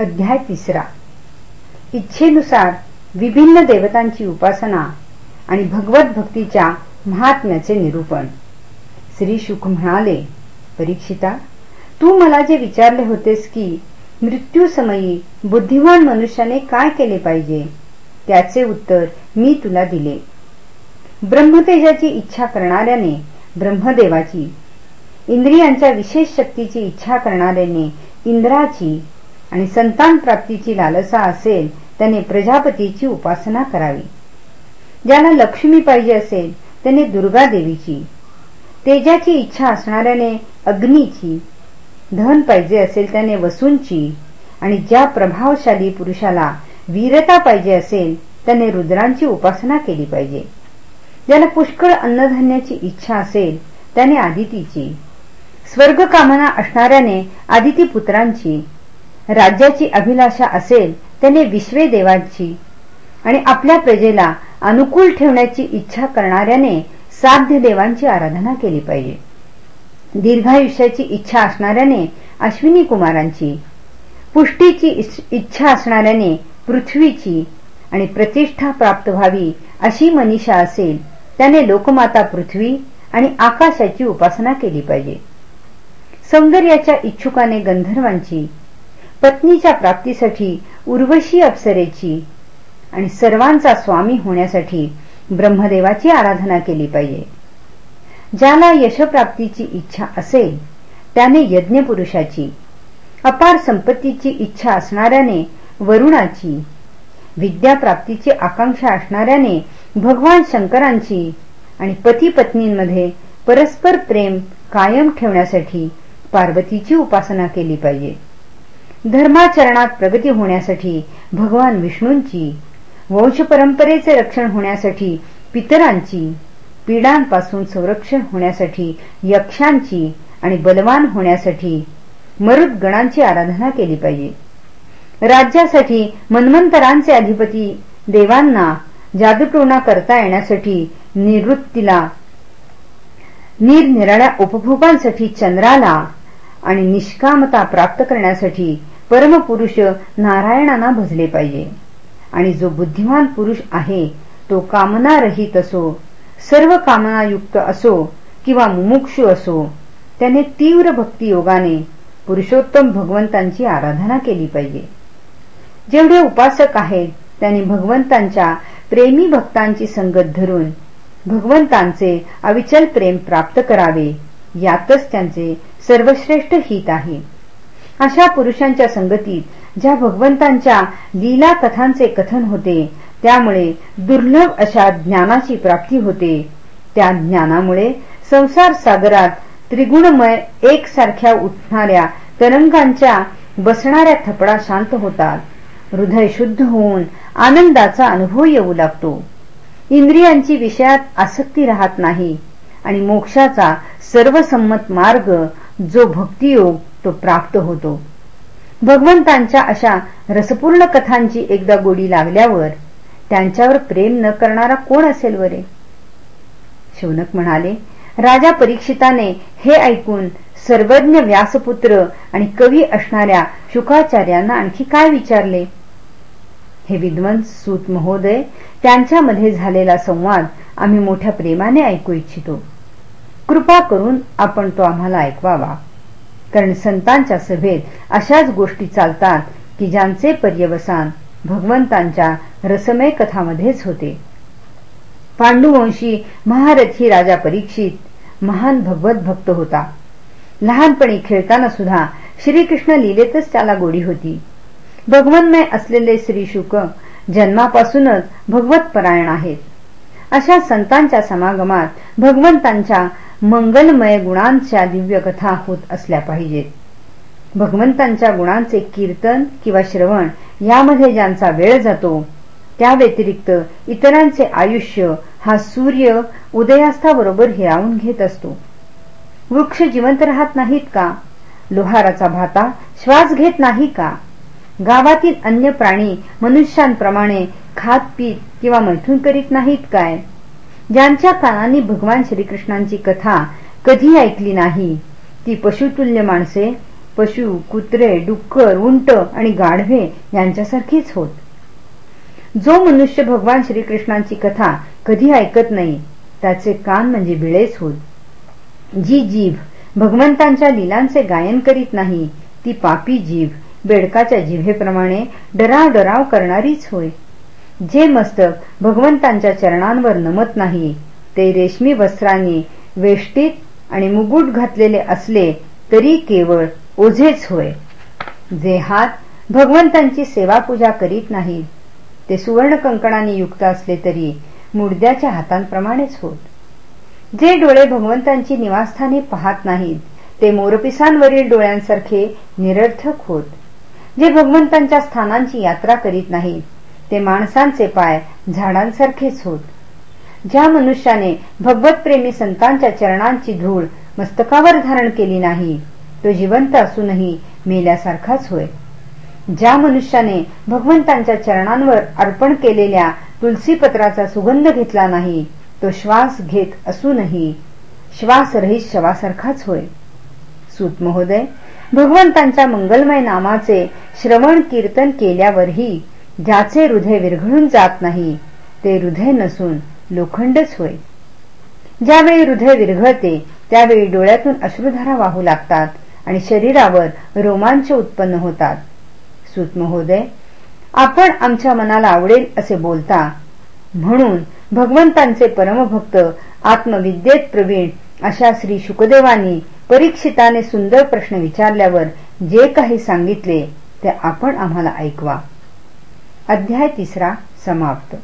अध्याय तिसरा. इच्छेनुसार विभिन्न देवतांची उपासना आणि भगवत भक्तीच्या महात्म्याचे निरूपण. श्री शुक म्हणाले परीक्षिता तू मला जे विचारले होतेस की मृत्यूसमयी बुद्धिमान मनुष्याने काय केले पाहिजे? त्याचे उत्तर मी तुला दिले. ब्रह्मतेजाची इच्छा करणाऱ्याने ब्रह्मदेवाची इंद्रियांच्या विशेष शक्तीची इच्छा करणाऱ्याने इंद्राची आणि संतान प्राप्तीची लालसा असेल त्याने प्रजापतीची उपासना करावी. ज्याला लक्ष्मी पाहिजे असेल त्याने दुर्गा देवीची. तेजाची इच्छा असणाऱ्याने अग्नीची. धन पाहिजे असेल त्याने वसूंची. आणि ज्या प्रभावशाली पुरुषाला वीरता पाहिजे असेल त्याने रुद्रांची उपासना केली पाहिजे. ज्याला पुष्कळ अन्नधान्याची इच्छा असेल त्याने आदितीची. स्वर्ग कामना असणाऱ्याने आदिती पुत्रांची राज्याची अभिलाषा असेल त्याने विश्वे देवांची आणि आपल्या प्रजेला अनुकूल ठेवण्याची इच्छा करणाऱ्याने साध्य देवांची आराधना केली पाहिजे. दीर्घायुष्याची इच्छा असणाऱ्याने अश्विनी कुमारांची पुष्टीची इच्छा असणाऱ्याने पृथ्वीची आणि प्रतिष्ठा प्राप्त व्हावी अशी मनीषा असेल त्याने लोकमाता पृथ्वी आणि आकाशाची उपासना केली पाहिजे. सौंदर्याच्या इच्छुकाने गंधर्वांची पत्नीच्या प्राप्तीसाठी उर्वशी अप्सरेची आणि सर्वांचा स्वामी होण्यासाठी ब्रह्मदेवाची आराधना केली पाहिजे. ज्याला यशप्राप्तीची इच्छा असेल त्याने यज्ञपुरुषाची अपार संपत्तीची इच्छा असणाऱ्याने वरुणाची विद्याप्राप्तीची आकांक्षा असणाऱ्याने भगवान शंकरांची आणि पती पत्नींमध्ये परस्पर प्रेम कायम ठेवण्यासाठी पार्वतीची उपासना केली पाहिजे. धर्माचरणात प्रगती होण्यासाठी भगवान विष्णूंची वंश परंपरेचे रक्षण होण्यासाठी पितरांची पीडांपासून संरक्षण होण्यासाठी यक्षांची आणि बलवान होण्यासाठी मरुदगणांची आराधना केली पाहिजे. राज्यासाठी मन्वंतरांचे अधिपती देवांना जादूटोणा करता येण्यासाठी निवृत्तीला निरनिराळ्या उपभोगांसाठी चंद्राला आणि निष्कामता प्राप्त करण्यासाठी परमपुरुष नारायणांना भजले पाहिजे. आणि जो बुद्धिमान पुरुष आहे तो कामनारहित असो सर्व कामनायुक्त असो किंवा मुमुक्षू असो त्याने तीव्र भक्ती योगाने पुरुषोत्तम भगवंतांची आराधना केली पाहिजे. जेवढे उपासक आहेत त्यांनी भगवंतांच्या प्रेमी भक्तांची संगत धरून भगवंतांचे अविचल प्रेम प्राप्त करावे यातच त्यांचे सर्वश्रेष्ठ हित आहे. अशा पुरुषांच्या संगतीत ज्या भगवंतांच्या लीला कथांचे कथन होते त्यामुळे दुर्लभ अशा ज्ञानाची प्राप्ती होते. त्या ज्ञानामुळे संसार सागरात त्रिगुणमय एकसारख्या उठणाऱ्या तरंगांच्या बसणाऱ्या थपडा शांत होतात. हृदय शुद्ध होऊन आनंदाचा अनुभव येऊ लागतो. इंद्रियांची विषयात आसक्ती राहत नाही आणि मोक्षाचा सर्वसंमत मार्ग जो भक्तियोग तो प्राप्त होतो. भगवंतांच्या अशा रसपूर्ण कथांची एकदा गोडी लागल्यावर त्यांच्यावर प्रेम न करणारा कोण असेल वरे? शौनक म्हणाले राजा परीक्षिताने हे ऐकून सर्वज्ञ व्यासपुत्र आणि कवी असणाऱ्या शुकाचार्यांना आणखी काय विचारले? हे विद्वंस सूत महोदय त्यांच्यामध्ये झालेला संवाद आम्ही मोठ्या प्रेमाने ऐकू इच्छितो. कृपा करून आपण तो आम्हाला ऐकवावा. कारण संतांच्या सभेत अशाच गोष्टी चालतात की ज्यांचे पर्यवसान भगवंतांच्या रसमय कथामध्येच होते. पांडुवंशी महारथी राजा परीक्षित महान भगवत भक्त होता. लहानपणी खेळताना सुद्धा श्रीकृष्ण लिलेतच त्याला गोडी होती. भगवन्मय असलेले श्री शुक जन्मापासूनच भगवत परायण आहेत. अशा संतांच्या समागमात भगवंतांच्या मंगलमय गुणांच्या दिव्य कथा होत असल्या पाहिजेत भगवंतांच्या गुणांचे कीर्तन किंवा श्रवण यामध्ये ज्यांचा वेळ जातो त्या व्यतिरिक्त इतरांचे आयुष्य हा सूर्य उदयास्ताबरोबर हिरावून घेत असतो. वृक्ष जिवंत राहत नाहीत का? लोहाराचा भाता श्वास घेत नाही का? गावातील अन्य प्राणी मनुष्यांप्रमाणे खात पीत किंवा मैथून करीत नाहीत काय? ज्यांच्या कानांनी भगवान श्रीकृष्णांची कथा कधी ऐकली नाही ती पशुतुल्य माणसे पशु कुत्रे डुक्कर उंट आणि गाढवे यांच्यासारखीच होत. जो मनुष्य भगवान श्रीकृष्णांची कथा कधी ऐकत नाही त्याचे कान म्हणजे बिळेच होत. जी जीभ भगवंतांच्या लिलांचे गायन करीत नाही ती पापी जीभ बेडकाच्या जिभेप्रमाणे डराव डराव करणारीच होय. जे मस्तक भगवंतांच्या चरणांवर नमत नाही ते रेशमी वस्त्रांनी वेष्टीत आणि मुगुट घातलेले असले तरी केवळ ओझेच होय. जे हात भगवंतांची सेवा पूजा करीत नाहीत ते सुवर्ण कंकणाने युक्त असले तरी मुडद्याच्या हातांप्रमाणेच होत. जे डोळे भगवंतांची निवासस्थाने पाहत नाहीत ते मोरपिसांवरील डोळ्यांसारखे निरर्थक होत. जे भगवंतांच्या स्थानांची यात्रा करीत नाहीत ते माणसांचे पाय झाडांसारखेच होत ज्या मनुष्याने भगवतप्रेमी संतांच्या चरणांची धूळ मस्तकावर धारण केली नाही तो जिवंत असूनही मेल्यासारखाच होय. ज्या मनुष्याने भगवंतांच्या चरणांवर अर्पण केलेल्या तुलसीपत्राचा सुगंध घेतला नाही तो श्वास घेत असूनही श्वासरहित शवासारखाच होय. सूत महोदय भगवंतांच्या मंगलमय नामाचे श्रवण कीर्तन केल्यावरही ज्याचे हृदय विरघळून जात नाही ते हृदय नसून लोखंडच होय. ज्यावेळी हृदय विरघळते त्यावेळी डोळ्यातून अश्रुधारा वाहू लागतात आणि शरीरावर रोमांच उत्पन्न होतात. सुतमहोदय आपण आमच्या मनाला आवडेल असे बोलता. म्हणून भगवंतांचे परमभक्त आत्मविद्येत प्रवीण अशा श्री शुकदेवांनी परीक्षिताने सुंदर प्रश्न विचारल्यावर जे काही सांगितले ते आपण आम्हाला ऐकवा. अध्याय तिसरा समाप्त.